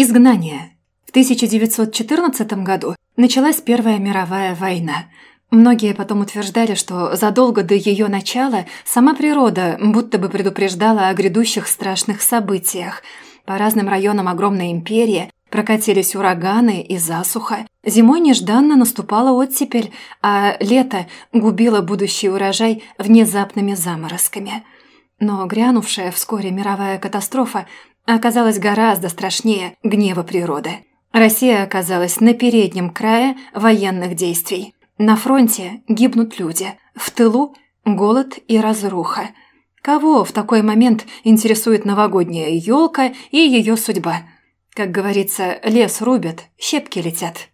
Изгнание. В 1914 году началась Первая мировая война. Многие потом утверждали, что задолго до ее начала сама природа будто бы предупреждала о грядущих страшных событиях. По разным районам огромной империи прокатились ураганы и засуха. Зимой нежданно наступала оттепель, а лето губило будущий урожай внезапными заморозками. Но грянувшая вскоре мировая катастрофа оказалась гораздо страшнее гнева природы. Россия оказалась на переднем крае военных действий. На фронте гибнут люди, в тылу – голод и разруха. Кого в такой момент интересует новогодняя елка и ее судьба? Как говорится, лес рубят, щепки летят.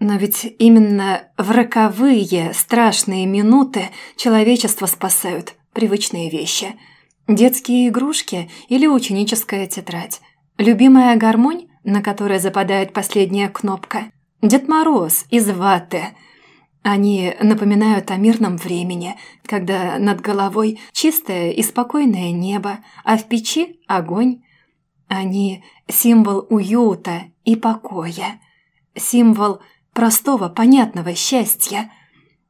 Но ведь именно в роковые страшные минуты человечество спасают привычные вещи – Детские игрушки или ученическая тетрадь. Любимая гармонь, на которой западает последняя кнопка. Дед Мороз из ваты. Они напоминают о мирном времени, когда над головой чистое и спокойное небо, а в печи огонь. Они символ уюта и покоя, символ простого, понятного счастья.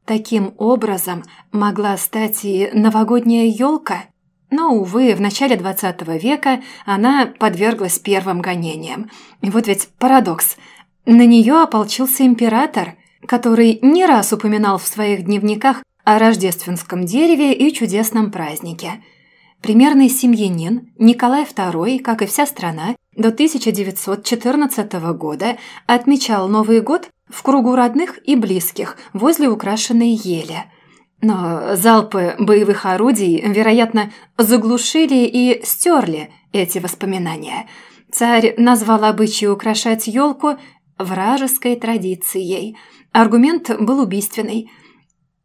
Таким образом могла стать и новогодняя елка – но, увы, в начале XX века она подверглась первым гонениям. И вот ведь парадокс. На нее ополчился император, который не раз упоминал в своих дневниках о рождественском дереве и чудесном празднике. Примерный семьянин Николай II, как и вся страна, до 1914 года отмечал Новый год в кругу родных и близких возле украшенной ели – но залпы боевых орудий, вероятно, заглушили и стерли эти воспоминания. Царь назвал обычай украшать елку вражеской традицией. Аргумент был убийственный.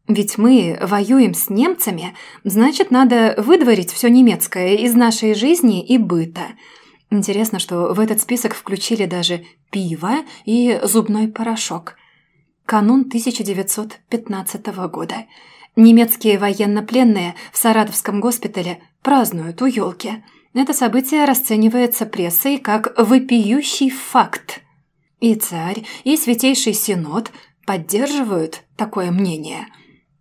Ведь мы воюем с немцами, значит, надо выдворить все немецкое из нашей жизни и быта. Интересно, что в этот список включили даже пиво и зубной порошок. Канун 1915 года – Немецкие военнопленные в Саратовском госпитале празднуют у елки. Это событие расценивается прессой как вопиющий факт. И царь, и Святейший Синод поддерживают такое мнение.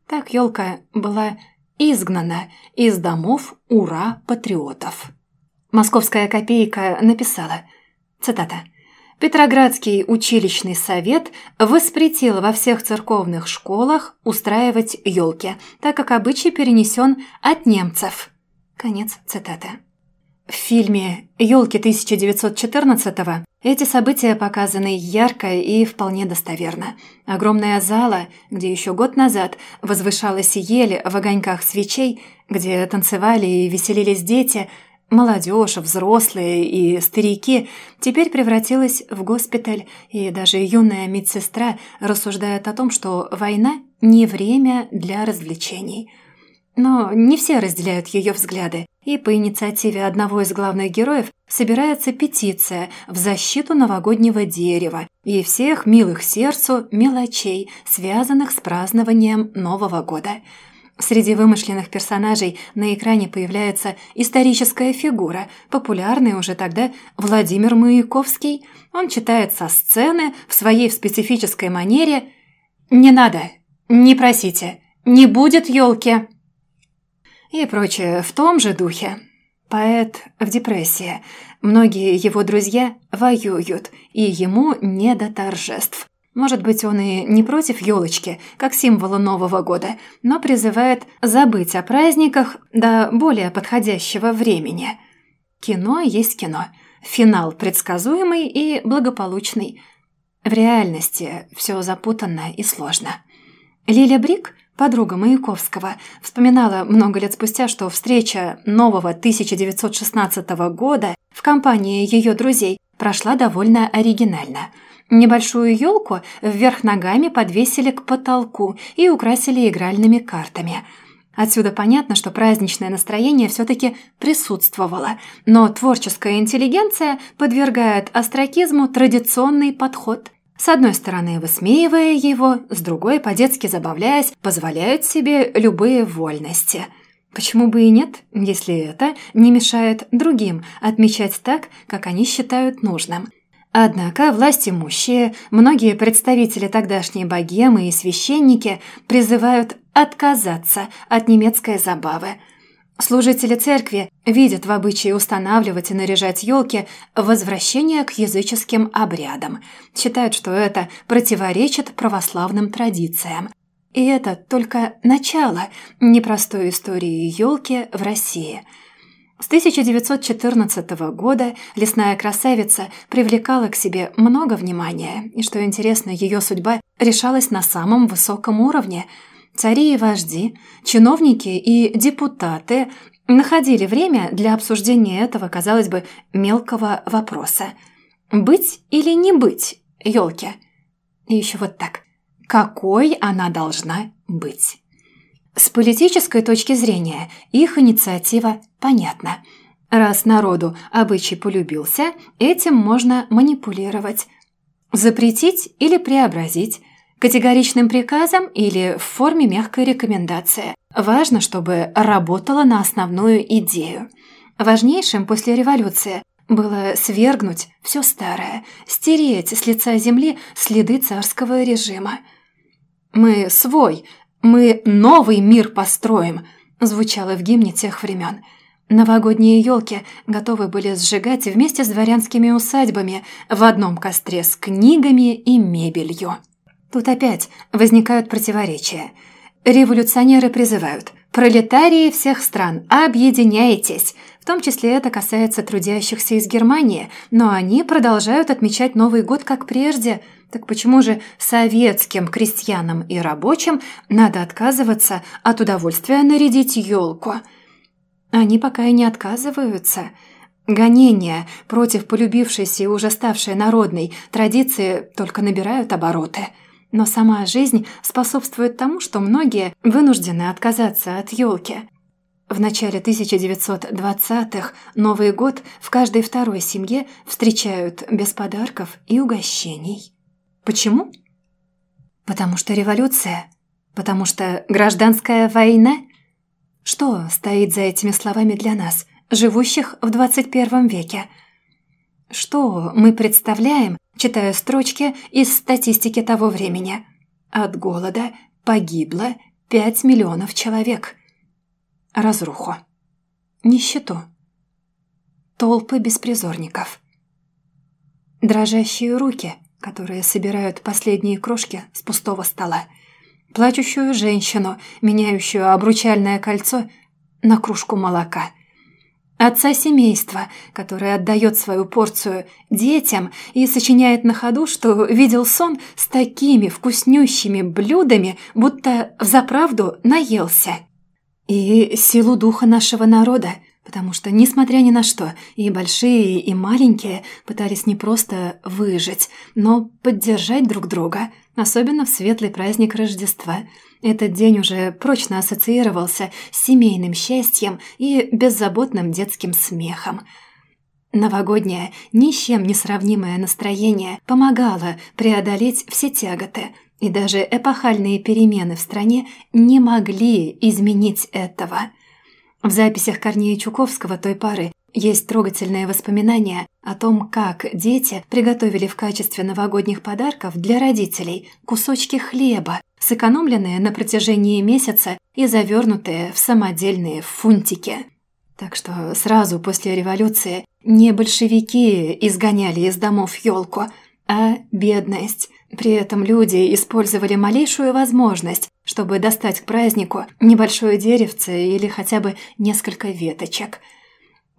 Так елка была изгнана из домов ура-патриотов. Московская копейка написала, цитата, Петроградский училищный совет воспретил во всех церковных школах устраивать елки, так как обычай перенесен от немцев. Конец цитаты. В фильме «Елки 1914-го» эти события показаны ярко и вполне достоверно. Огромная зала, где еще год назад возвышалась ель в огоньках свечей, где танцевали и веселились дети – Молодежь, взрослые и старики теперь превратилась в госпиталь, и даже юная медсестра рассуждает о том, что война не время для развлечений. Но не все разделяют ее взгляды, и по инициативе одного из главных героев собирается петиция в защиту новогоднего дерева и всех милых сердцу мелочей, связанных с празднованием Нового года – Среди вымышленных персонажей на экране появляется историческая фигура, популярный уже тогда Владимир Маяковский. Он читает со сцены в своей специфической манере «Не надо, не просите, не будет елки» и прочее в том же духе. Поэт в депрессии. Многие его друзья воюют, и ему не до торжеств. Может быть, он и не против елочки, как символа Нового года, но призывает забыть о праздниках до более подходящего времени. Кино есть кино. Финал предсказуемый и благополучный. В реальности все запутанно и сложно. Лиля Брик, подруга Маяковского, вспоминала много лет спустя, что встреча нового 1916 года в компании ее друзей прошла довольно оригинально – Небольшую елку вверх ногами подвесили к потолку и украсили игральными картами. Отсюда понятно, что праздничное настроение все-таки присутствовало, но творческая интеллигенция подвергает астракизму традиционный подход. С одной стороны, высмеивая его, с другой, по-детски забавляясь, позволяют себе любые вольности. Почему бы и нет, если это не мешает другим отмечать так, как они считают нужным – Однако власть имущие, многие представители тогдашней богемы и священники призывают отказаться от немецкой забавы. Служители церкви видят в обычае устанавливать и наряжать елки возвращение к языческим обрядам. Считают, что это противоречит православным традициям. И это только начало непростой истории елки в России – с 1914 года лесная красавица привлекала к себе много внимания, и, что интересно, ее судьба решалась на самом высоком уровне. Цари и вожди, чиновники и депутаты находили время для обсуждения этого, казалось бы, мелкого вопроса. Быть или не быть елки? И еще вот так. Какой она должна быть? С политической точки зрения их инициатива понятна. Раз народу обычай полюбился, этим можно манипулировать. Запретить или преобразить, категоричным приказом или в форме мягкой рекомендации. Важно, чтобы работала на основную идею. Важнейшим после революции было свергнуть все старое, стереть с лица земли следы царского режима. «Мы свой», «Мы новый мир построим», – звучало в гимне тех времен. Новогодние елки готовы были сжигать вместе с дворянскими усадьбами в одном костре с книгами и мебелью. Тут опять возникают противоречия. Революционеры призывают «Пролетарии всех стран, объединяйтесь!» В том числе это касается трудящихся из Германии, но они продолжают отмечать Новый год как прежде – так почему же советским крестьянам и рабочим надо отказываться от удовольствия нарядить елку? Они пока и не отказываются. Гонения против полюбившейся и уже ставшей народной традиции только набирают обороты. Но сама жизнь способствует тому, что многие вынуждены отказаться от елки. В начале 1920-х Новый год в каждой второй семье встречают без подарков и угощений. Почему? Потому что революция? Потому что гражданская война? Что стоит за этими словами для нас, живущих в 21 веке? Что мы представляем, читая строчки из статистики того времени? От голода погибло 5 миллионов человек. Разруху. Нищету. Толпы беспризорников. Дрожащие руки – которые собирают последние крошки с пустого стола. Плачущую женщину, меняющую обручальное кольцо на кружку молока. Отца семейства, который отдает свою порцию детям и сочиняет на ходу, что видел сон с такими вкуснющими блюдами, будто взаправду наелся. И силу духа нашего народа – потому что, несмотря ни на что, и большие, и маленькие пытались не просто выжить, но поддержать друг друга, особенно в светлый праздник Рождества. Этот день уже прочно ассоциировался с семейным счастьем и беззаботным детским смехом. Новогоднее, ни с чем не сравнимое настроение помогало преодолеть все тяготы, и даже эпохальные перемены в стране не могли изменить этого – в записях Корнея Чуковского той пары есть трогательные воспоминания о том, как дети приготовили в качестве новогодних подарков для родителей кусочки хлеба, сэкономленные на протяжении месяца и завернутые в самодельные фунтики. Так что сразу после революции не большевики изгоняли из домов елку, а бедность, при этом люди использовали малейшую возможность, чтобы достать к празднику небольшое деревце или хотя бы несколько веточек.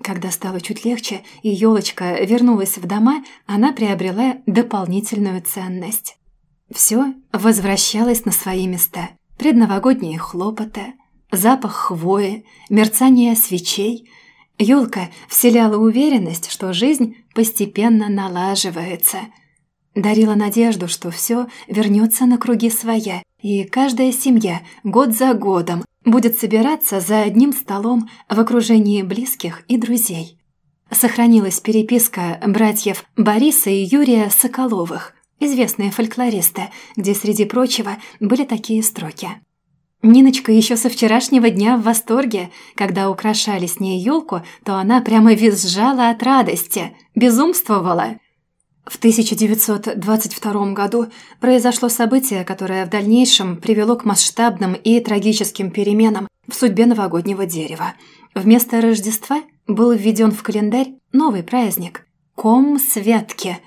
Когда стало чуть легче и елочка вернулась в дома, она приобрела дополнительную ценность. Все возвращалось на свои места. Предновогодние хлопоты, запах хвои, мерцание свечей. Елка вселяла уверенность, что жизнь постепенно налаживается – дарила надежду, что все вернется на круги своя, и каждая семья год за годом будет собираться за одним столом в окружении близких и друзей. Сохранилась переписка братьев Бориса и Юрия Соколовых, известные фольклористы, где, среди прочего, были такие строки. Ниночка еще со вчерашнего дня в восторге. Когда украшали с ней елку, то она прямо визжала от радости, безумствовала. В 1922 году произошло событие, которое в дальнейшем привело к масштабным и трагическим переменам в судьбе новогоднего дерева. Вместо Рождества был введен в календарь новый праздник – Ком Святки.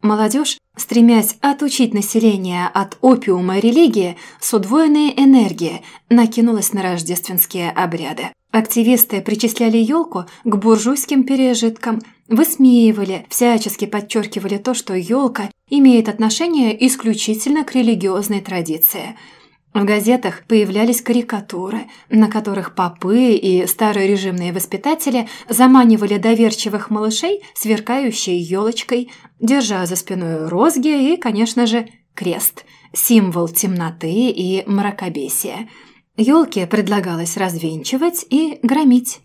Молодежь, стремясь отучить население от опиума религии, с удвоенной энергией накинулась на рождественские обряды. Активисты причисляли елку к буржуйским пережиткам – высмеивали, всячески подчеркивали то, что елка имеет отношение исключительно к религиозной традиции. В газетах появлялись карикатуры, на которых попы и старорежимные воспитатели заманивали доверчивых малышей сверкающей елочкой, держа за спиной розги и, конечно же, крест – символ темноты и мракобесия. Елки предлагалось развенчивать и громить.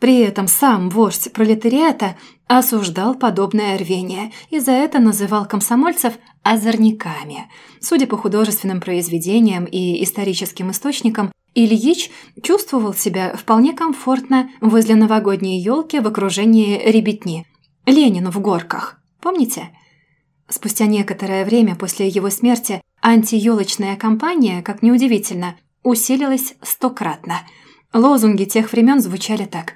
При этом сам вождь пролетариата осуждал подобное рвение и за это называл комсомольцев «озорниками». Судя по художественным произведениям и историческим источникам, Ильич чувствовал себя вполне комфортно возле новогодней елки в окружении ребятни. Ленину в горках. Помните? Спустя некоторое время после его смерти антиелочная кампания, как неудивительно, усилилась стократно – Лозунги тех времен звучали так.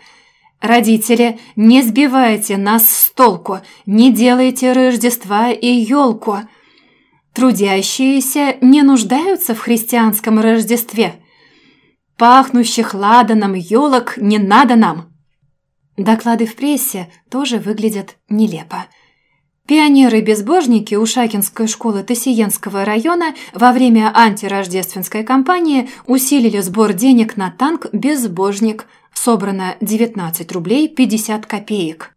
«Родители, не сбивайте нас с толку, не делайте Рождества и елку. Трудящиеся не нуждаются в христианском Рождестве. Пахнущих ладаном елок не надо нам». Доклады в прессе тоже выглядят нелепо. Пионеры-безбожники Ушакинской школы Тассиенского района во время антирождественской кампании усилили сбор денег на танк «Безбожник». Собрано 19 рублей 50 копеек.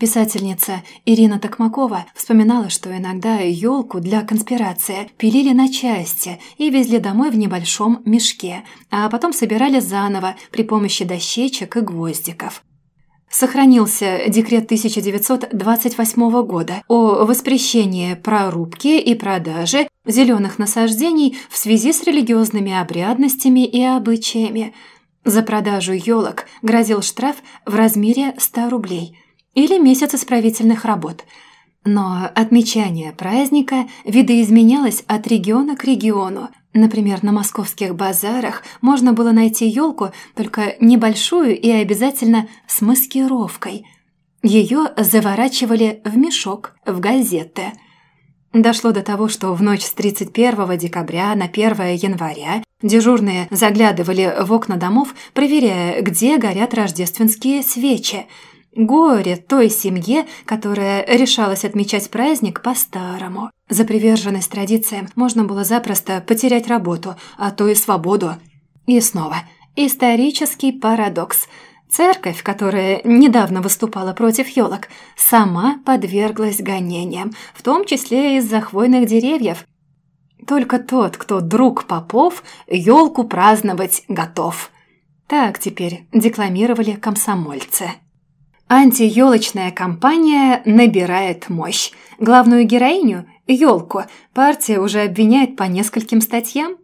Писательница Ирина Токмакова вспоминала, что иногда елку для конспирации пилили на части и везли домой в небольшом мешке, а потом собирали заново при помощи дощечек и гвоздиков сохранился декрет 1928 года о воспрещении прорубки и продажи зеленых насаждений в связи с религиозными обрядностями и обычаями. За продажу елок грозил штраф в размере 100 рублей или месяц исправительных работ. Но отмечание праздника видоизменялось от региона к региону – Например, на московских базарах можно было найти елку, только небольшую и обязательно с маскировкой. Ее заворачивали в мешок, в газеты. Дошло до того, что в ночь с 31 декабря на 1 января дежурные заглядывали в окна домов, проверяя, где горят рождественские свечи – Горе той семье, которая решалась отмечать праздник по-старому. За приверженность традициям можно было запросто потерять работу, а то и свободу. И снова, исторический парадокс. Церковь, которая недавно выступала против елок, сама подверглась гонениям, в том числе из-за хвойных деревьев. Только тот, кто друг попов, елку праздновать готов. Так теперь декламировали комсомольцы. Антиелочная кампания набирает мощь. Главную героиню, елку, партия уже обвиняет по нескольким статьям.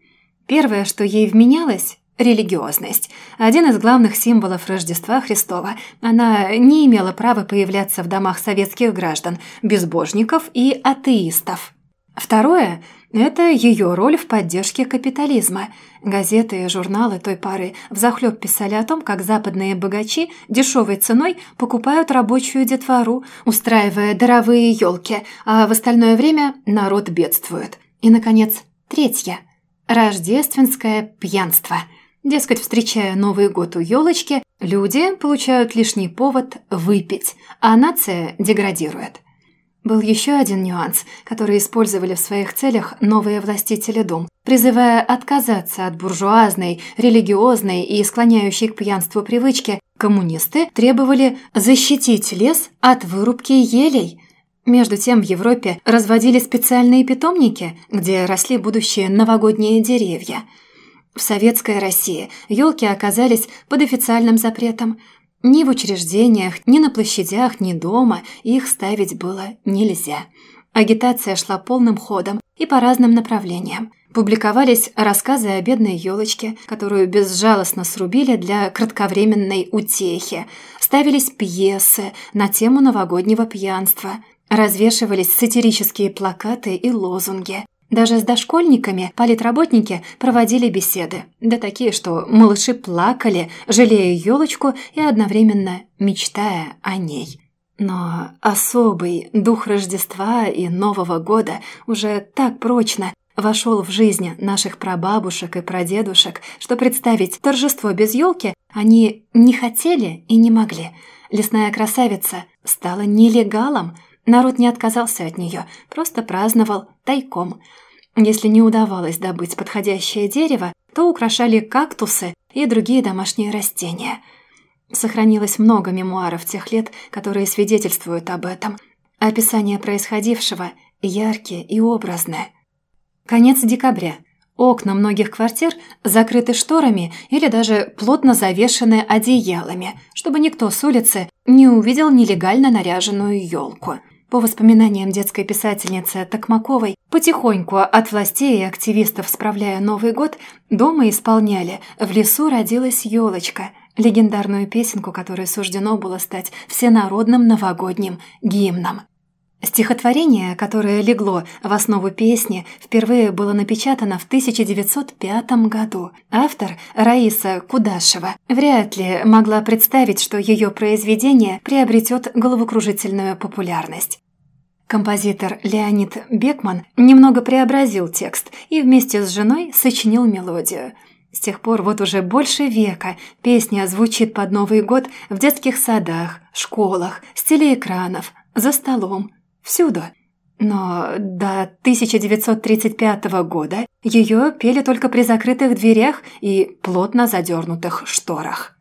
Первое, что ей вменялось – религиозность. Один из главных символов Рождества Христова. Она не имела права появляться в домах советских граждан, безбожников и атеистов. Второе – это ее роль в поддержке капитализма. Газеты и журналы той поры взахлеб писали о том, как западные богачи дешевой ценой покупают рабочую детвору, устраивая даровые елки, а в остальное время народ бедствует. И, наконец, третье – рождественское пьянство. Дескать, встречая Новый год у елочки, люди получают лишний повод выпить, а нация деградирует – был еще один нюанс, который использовали в своих целях новые властители дум, призывая отказаться от буржуазной, религиозной и склоняющей к пьянству привычки, коммунисты требовали защитить лес от вырубки елей. Между тем в Европе разводили специальные питомники, где росли будущие новогодние деревья. В советской России елки оказались под официальным запретом – ни в учреждениях, ни на площадях, ни дома их ставить было нельзя. Агитация шла полным ходом и по разным направлениям. Публиковались рассказы о бедной елочке, которую безжалостно срубили для кратковременной утехи. Ставились пьесы на тему новогоднего пьянства. Развешивались сатирические плакаты и лозунги. Даже с дошкольниками политработники проводили беседы, да такие, что малыши плакали, жалея елочку и одновременно мечтая о ней. Но особый дух Рождества и Нового года уже так прочно вошел в жизнь наших прабабушек и прадедушек, что представить торжество без елки они не хотели и не могли. Лесная красавица стала нелегалом – Народ не отказался от нее, просто праздновал тайком. Если не удавалось добыть подходящее дерево, то украшали кактусы и другие домашние растения. Сохранилось много мемуаров тех лет, которые свидетельствуют об этом. Описание происходившего яркие и образные. Конец декабря. Окна многих квартир закрыты шторами или даже плотно завешены одеялами, чтобы никто с улицы не увидел нелегально наряженную елку. По воспоминаниям детской писательницы Токмаковой, потихоньку от властей и активистов справляя Новый год, дома исполняли «В лесу родилась елочка», легендарную песенку, которой суждено было стать всенародным новогодним гимном. Стихотворение, которое легло в основу песни, впервые было напечатано в 1905 году. Автор, Раиса Кудашева, вряд ли могла представить, что ее произведение приобретет головокружительную популярность. Композитор Леонид Бекман немного преобразил текст и вместе с женой сочинил мелодию. С тех пор вот уже больше века песня звучит под Новый год в детских садах, школах, с телеэкранов, за столом, Всюду. Но до 1935 года ее пели только при закрытых дверях и плотно задернутых шторах.